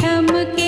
Thamke